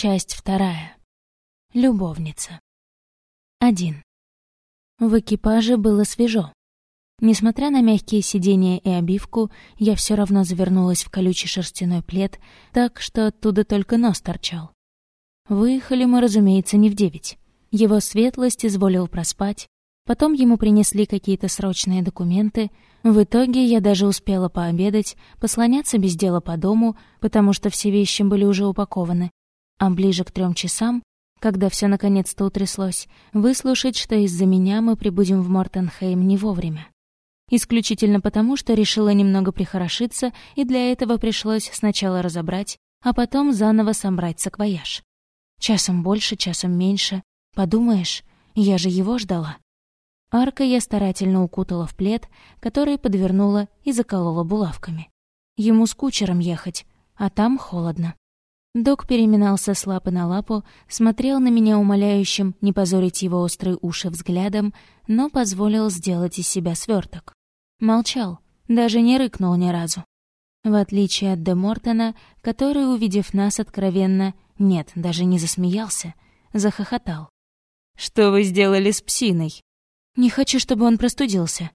Часть вторая. Любовница. Один. В экипаже было свежо. Несмотря на мягкие сиденья и обивку, я все равно завернулась в колючий шерстяной плед, так что оттуда только нос торчал. Выехали мы, разумеется, не в девять. Его светлость изволил проспать, потом ему принесли какие-то срочные документы. В итоге я даже успела пообедать, послоняться без дела по дому, потому что все вещи были уже упакованы, а ближе к трем часам, когда все наконец-то утряслось, выслушать, что из-за меня мы прибудем в Мортенхейм не вовремя. Исключительно потому, что решила немного прихорошиться, и для этого пришлось сначала разобрать, а потом заново собрать саквояж. Часом больше, часом меньше. Подумаешь, я же его ждала. Арка я старательно укутала в плед, который подвернула и заколола булавками. Ему с кучером ехать, а там холодно. Док переминался с лапы на лапу, смотрел на меня умоляющим не позорить его острые уши взглядом, но позволил сделать из себя сверток. Молчал, даже не рыкнул ни разу. В отличие от Де Мортона, который, увидев нас откровенно, нет, даже не засмеялся, захохотал. «Что вы сделали с псиной?» «Не хочу, чтобы он простудился».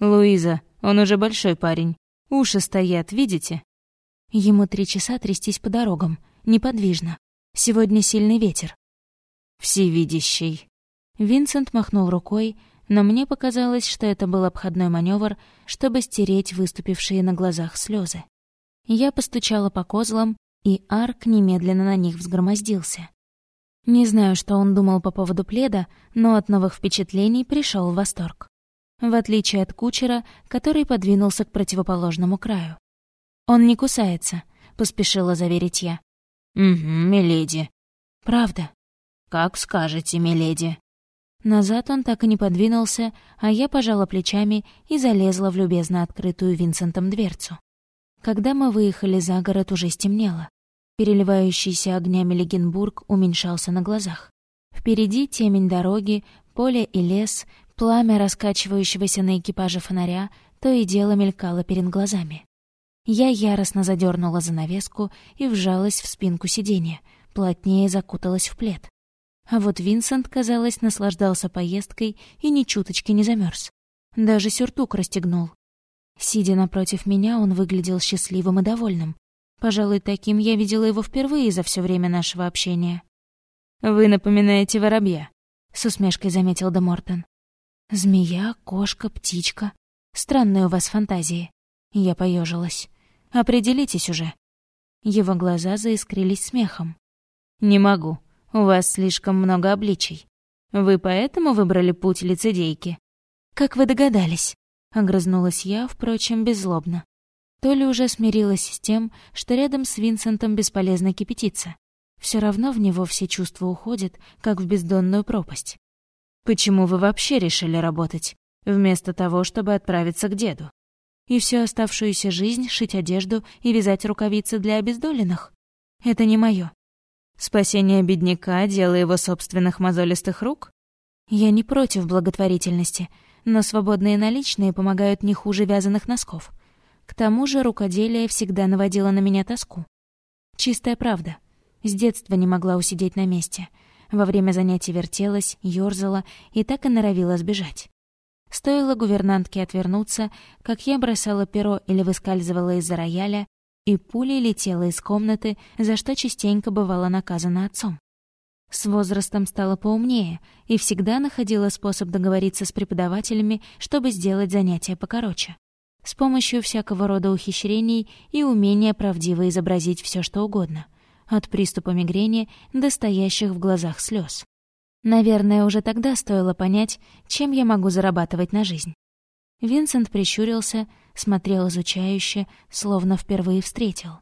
«Луиза, он уже большой парень. Уши стоят, видите?» Ему три часа трястись по дорогам, неподвижно. Сегодня сильный ветер. «Всевидящий». Винсент махнул рукой, но мне показалось, что это был обходной маневр, чтобы стереть выступившие на глазах слезы. Я постучала по козлам, и Арк немедленно на них взгромоздился. Не знаю, что он думал по поводу пледа, но от новых впечатлений пришел в восторг. В отличие от кучера, который подвинулся к противоположному краю. «Он не кусается», — поспешила заверить я. «Угу, миледи». «Правда?» «Как скажете, миледи». Назад он так и не подвинулся, а я пожала плечами и залезла в любезно открытую Винсентом дверцу. Когда мы выехали за город, уже стемнело. Переливающийся огнями Легенбург уменьшался на глазах. Впереди темень дороги, поле и лес, пламя раскачивающегося на экипаже фонаря то и дело мелькало перед глазами. Я яростно задернула занавеску и вжалась в спинку сиденья, плотнее закуталась в плед. А вот Винсент, казалось, наслаждался поездкой и ни чуточки не замерз. Даже сюртук расстегнул. Сидя напротив меня, он выглядел счастливым и довольным. Пожалуй, таким я видела его впервые за все время нашего общения. «Вы напоминаете воробья», — с усмешкой заметил Де Мортон. «Змея, кошка, птичка. Странные у вас фантазии». Я поежилась. Определитесь уже». Его глаза заискрились смехом. «Не могу. У вас слишком много обличий. Вы поэтому выбрали путь лицедейки?» «Как вы догадались?» — огрызнулась я, впрочем, беззлобно. То ли уже смирилась с тем, что рядом с Винсентом бесполезно кипятиться. Все равно в него все чувства уходят, как в бездонную пропасть. «Почему вы вообще решили работать, вместо того, чтобы отправиться к деду?» И всю оставшуюся жизнь шить одежду и вязать рукавицы для обездоленных. Это не моё. Спасение бедняка — дело его собственных мозолистых рук? Я не против благотворительности, но свободные наличные помогают не хуже вязаных носков. К тому же рукоделие всегда наводило на меня тоску. Чистая правда. С детства не могла усидеть на месте. Во время занятий вертелась, ёрзала и так и норовила сбежать. Стоило гувернантке отвернуться, как я бросала перо или выскальзывала из-за рояля, и пулей летела из комнаты, за что частенько бывала наказана отцом. С возрастом стала поумнее и всегда находила способ договориться с преподавателями, чтобы сделать занятия покороче. С помощью всякого рода ухищрений и умения правдиво изобразить все, что угодно. От приступа мигрени до стоящих в глазах слез. Наверное, уже тогда стоило понять, чем я могу зарабатывать на жизнь. Винсент прищурился, смотрел изучающе, словно впервые встретил.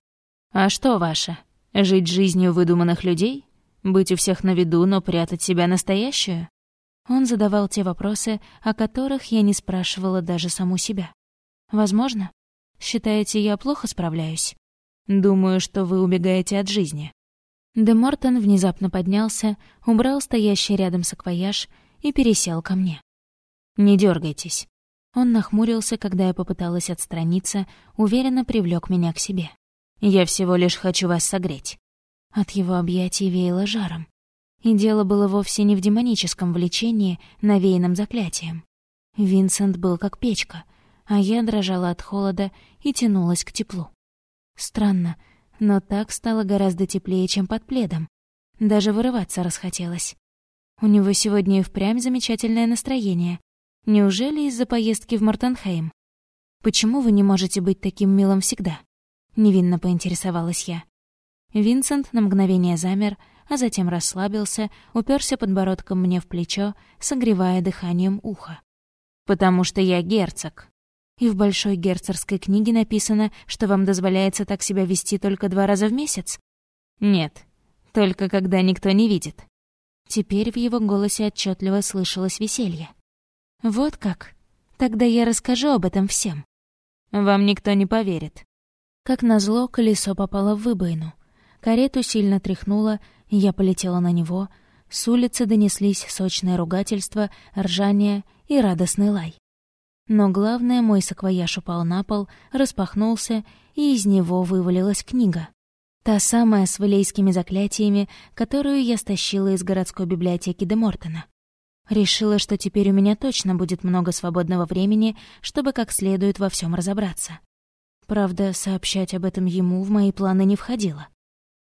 «А что ваше? Жить жизнью выдуманных людей? Быть у всех на виду, но прятать себя настоящую?» Он задавал те вопросы, о которых я не спрашивала даже саму себя. «Возможно. Считаете, я плохо справляюсь?» «Думаю, что вы убегаете от жизни», Де Мортон внезапно поднялся, убрал стоящий рядом саквояж и пересел ко мне. «Не дергайтесь. Он нахмурился, когда я попыталась отстраниться, уверенно привлек меня к себе. «Я всего лишь хочу вас согреть». От его объятий веяло жаром. И дело было вовсе не в демоническом влечении, навеянном заклятием. Винсент был как печка, а я дрожала от холода и тянулась к теплу. Странно, но так стало гораздо теплее, чем под пледом. Даже вырываться расхотелось. У него сегодня и впрямь замечательное настроение. Неужели из-за поездки в Мартенхейм? Почему вы не можете быть таким милым всегда? Невинно поинтересовалась я. Винсент на мгновение замер, а затем расслабился, уперся подбородком мне в плечо, согревая дыханием ухо. «Потому что я герцог», и в большой герцогской книге написано, что вам дозволяется так себя вести только два раза в месяц? Нет, только когда никто не видит. Теперь в его голосе отчетливо слышалось веселье. Вот как? Тогда я расскажу об этом всем. Вам никто не поверит. Как назло, колесо попало в выбоину. Карету сильно тряхнуло, я полетела на него. С улицы донеслись сочное ругательство, ржание и радостный лай. Но главное, мой саквояж упал на пол, распахнулся, и из него вывалилась книга. Та самая с валейскими заклятиями, которую я стащила из городской библиотеки де Мортона. Решила, что теперь у меня точно будет много свободного времени, чтобы как следует во всем разобраться. Правда, сообщать об этом ему в мои планы не входило.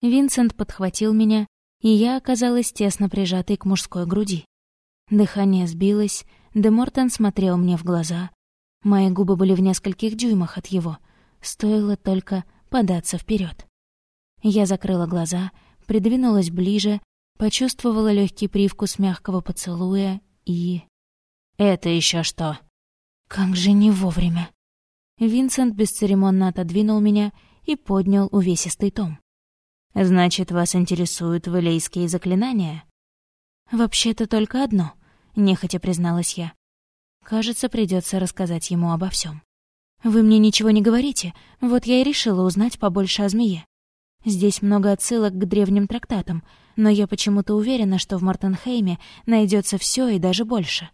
Винсент подхватил меня, и я оказалась тесно прижатой к мужской груди. Дыхание сбилось, Де Мортон смотрел мне в глаза. Мои губы были в нескольких дюймах от его. Стоило только податься вперед. Я закрыла глаза, придвинулась ближе, почувствовала легкий привкус мягкого поцелуя и... «Это еще что?» «Как же не вовремя!» Винсент бесцеремонно отодвинул меня и поднял увесистый том. «Значит, вас интересуют валейские заклинания?» «Вообще-то только одно — нехотя призналась я. Кажется, придется рассказать ему обо всем. Вы мне ничего не говорите, вот я и решила узнать побольше о змее. Здесь много отсылок к древним трактатам, но я почему-то уверена, что в Мартенхейме найдется все и даже больше.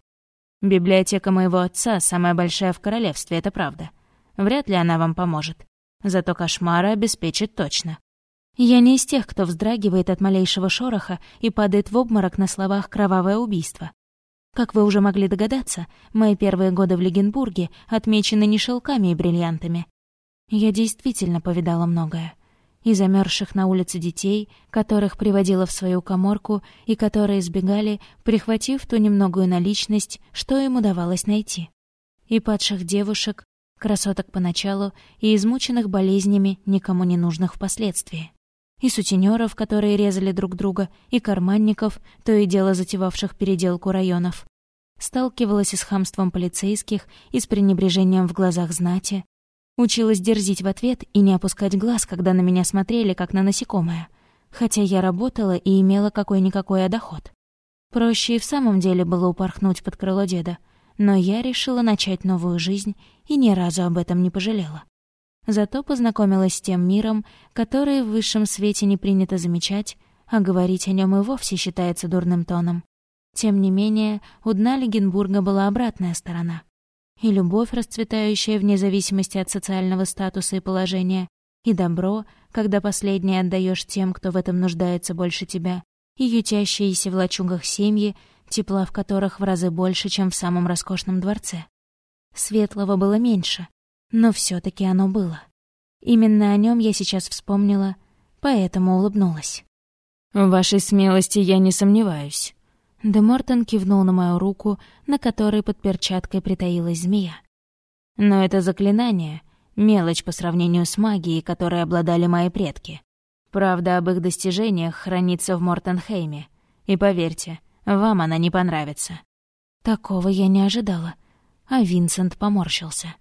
Библиотека моего отца самая большая в королевстве, это правда. Вряд ли она вам поможет. Зато кошмары обеспечит точно. Я не из тех, кто вздрагивает от малейшего шороха и падает в обморок на словах «кровавое убийство». Как вы уже могли догадаться, мои первые годы в Легенбурге отмечены не шелками и бриллиантами. Я действительно повидала многое. И замерзших на улице детей, которых приводила в свою коморку и которые избегали, прихватив ту немногую наличность, что им удавалось найти. И падших девушек, красоток поначалу и измученных болезнями, никому не нужных впоследствии. И сутенеров, которые резали друг друга, и карманников, то и дело затевавших переделку районов сталкивалась и с хамством полицейских, и с пренебрежением в глазах знати. Училась дерзить в ответ и не опускать глаз, когда на меня смотрели, как на насекомое. Хотя я работала и имела какой-никакой доход. Проще и в самом деле было упорхнуть под крыло деда, но я решила начать новую жизнь и ни разу об этом не пожалела. Зато познакомилась с тем миром, который в высшем свете не принято замечать, а говорить о нем и вовсе считается дурным тоном. Тем не менее, у дна Легенбурга была обратная сторона. И любовь, расцветающая вне зависимости от социального статуса и положения, и добро, когда последнее отдаешь тем, кто в этом нуждается больше тебя, и ютящиеся в лачугах семьи, тепла в которых в разы больше, чем в самом роскошном дворце. Светлого было меньше, но все таки оно было. Именно о нем я сейчас вспомнила, поэтому улыбнулась. «В вашей смелости я не сомневаюсь», Де Мортон кивнул на мою руку, на которой под перчаткой притаилась змея. Но это заклинание — мелочь по сравнению с магией, которой обладали мои предки. Правда об их достижениях хранится в Мортенхейме. И поверьте, вам она не понравится. Такого я не ожидала, а Винсент поморщился.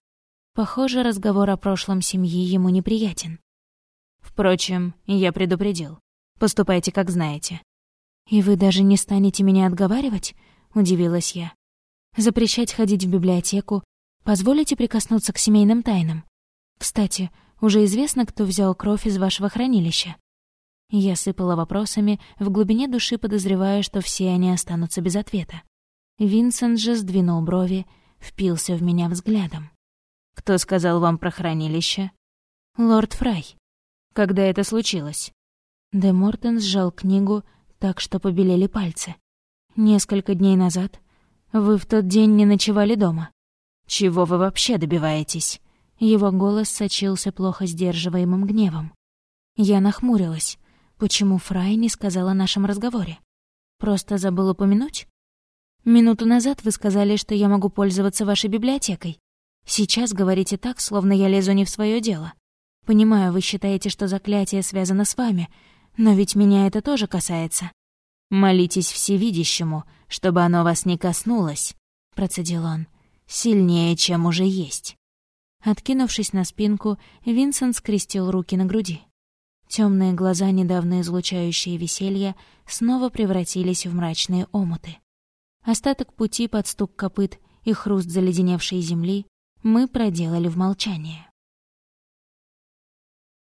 Похоже, разговор о прошлом семьи ему неприятен. Впрочем, я предупредил. Поступайте, как знаете. «И вы даже не станете меня отговаривать?» — удивилась я. «Запрещать ходить в библиотеку, позволите прикоснуться к семейным тайнам? Кстати, уже известно, кто взял кровь из вашего хранилища?» Я сыпала вопросами, в глубине души подозревая, что все они останутся без ответа. Винсент же сдвинул брови, впился в меня взглядом. «Кто сказал вам про хранилище?» «Лорд Фрай». «Когда это случилось?» Де Мортен сжал книгу так, что побелели пальцы. «Несколько дней назад вы в тот день не ночевали дома. Чего вы вообще добиваетесь?» Его голос сочился плохо сдерживаемым гневом. Я нахмурилась. Почему Фрай не сказал о нашем разговоре? Просто забыл упомянуть? Минуту назад вы сказали, что я могу пользоваться вашей библиотекой. Сейчас говорите так, словно я лезу не в свое дело. Понимаю, вы считаете, что заклятие связано с вами, но ведь меня это тоже касается. Молитесь всевидящему, чтобы оно вас не коснулось, процедил он. Сильнее, чем уже есть. Откинувшись на спинку, Винсент скрестил руки на груди. Темные глаза, недавно излучающие веселье, снова превратились в мрачные омуты. Остаток пути под стук копыт и хруст заледеневшей земли мы проделали в молчании.